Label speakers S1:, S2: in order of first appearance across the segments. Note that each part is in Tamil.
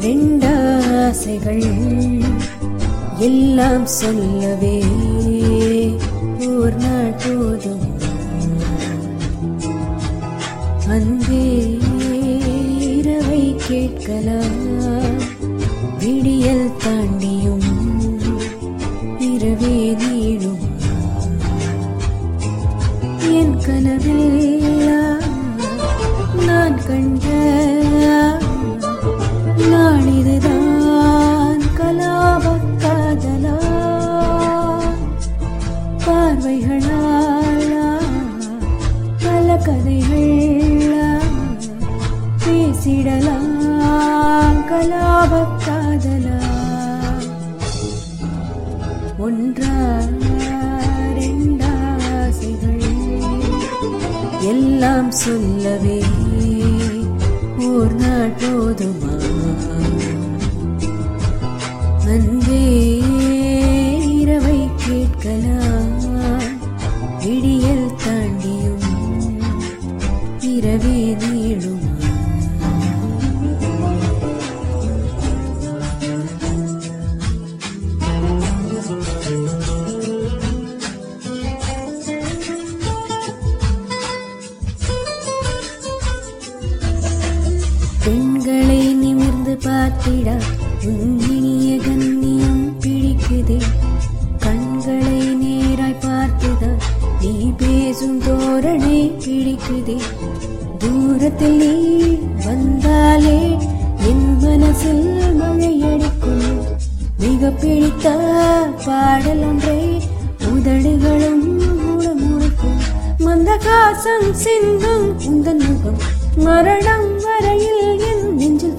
S1: ரெண்டாசைகள் எல்லாம் சொல்லவே ஓர் நாள் போதும் அன்பே இரவை கேட்கலாம். விடியல் தாண்டியும் இரவே நீடும் என் கனவில் நான் கண்ட பேசிடலாம் கலாப ஒன்றா ரெண்டாசைகள் எல்லாம் சொல்லவே ஓர் நாள் போதுமா? அன்பே இரவை கேட்கலாம். விடியல் தாண்டியும் இரவே நீளும். பார்த்திடா உன்னிய கண்ணியம் பிடிக்குதே. கண்களை நேராய் பார்த்துதான் நீ பேசும் தோரணை பிடிக்குதே. தூரத்தில் நீ வந்தாலே என் மனசில் மழையடிக்கும் மிக பிடித்த பாடல் ஒன்றை உதடுகளும் முழமுழைக்கும் மந்த காசம் சிந்தும் உந்தன் முகம். மரணம் வரையில் என் நெஞ்சில்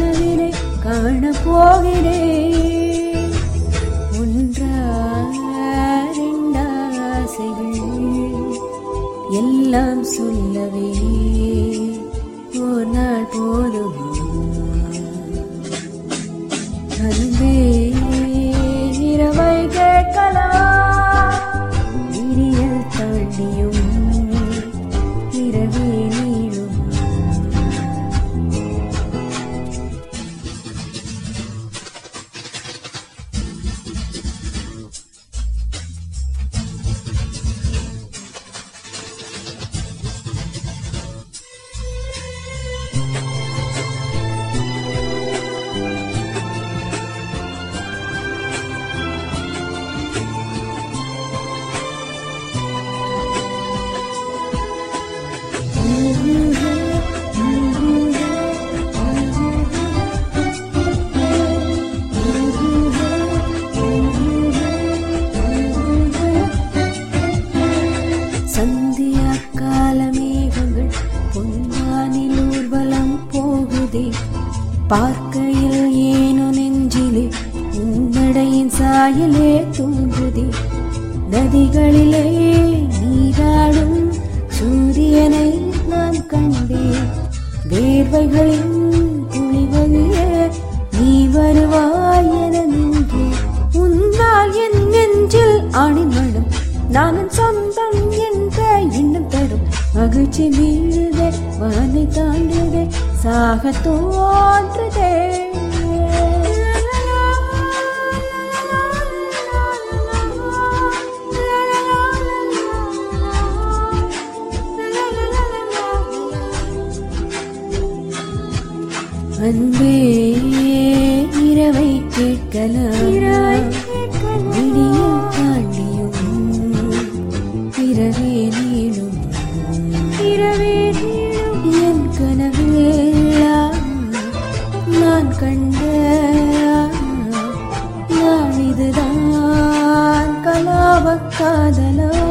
S1: கனவிலே காண போகிறேன் ஒன்றா ரெண்டாசைகள் எல்லாம் சொல்லவே ஒரு நாள் போதுமா? அன்பே பார்க்கையில் ஏனோ நெஞ்சிலே உன்னடையின் சாயலே தோன்றுதே. நதிகளிலே நீராடும் சூரியனை நான் கண்டேன். வேர்வைகளின் துளிவழியே நீ வருவாய் என நின்றேன். உன்னால் என் நெஞ்சில் அணிமடும் நானும் சொந்தம் என்ற எண்ணம் தரும் மகிழ்ச்சி வீழுதே வானை தாண்டுதே சாக தோன்றுதே. அன்பே இரவை கேட்கலாம். நான் கண்ட நான் இதுதான். கலாப காதலா?